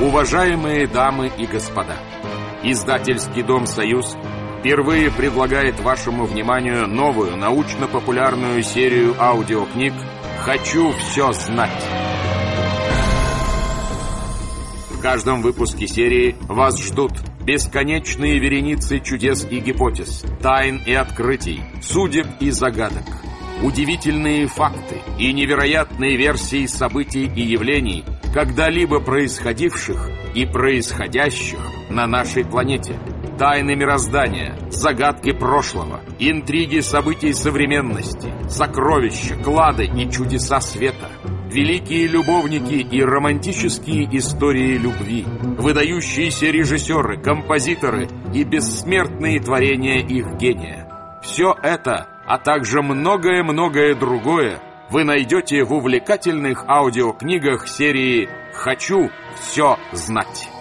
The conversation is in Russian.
Уважаемые дамы и господа, издательский дом «Союз» впервые предлагает вашему вниманию новую научно-популярную серию аудиокниг «Хочу все знать». В каждом выпуске серии вас ждут бесконечные вереницы чудес и гипотез, тайн и открытий, судеб и загадок, удивительные факты и невероятные версии событий и явлений, когда-либо происходивших и происходящих на нашей планете. Тайны мироздания, загадки прошлого, интриги событий современности, сокровища, клады и чудеса света – великие любовники и романтические истории любви, выдающиеся режиссеры, композиторы и бессмертные творения их гения. Все это, а также многое-многое другое вы найдете в увлекательных аудиокнигах серии «Хочу все знать».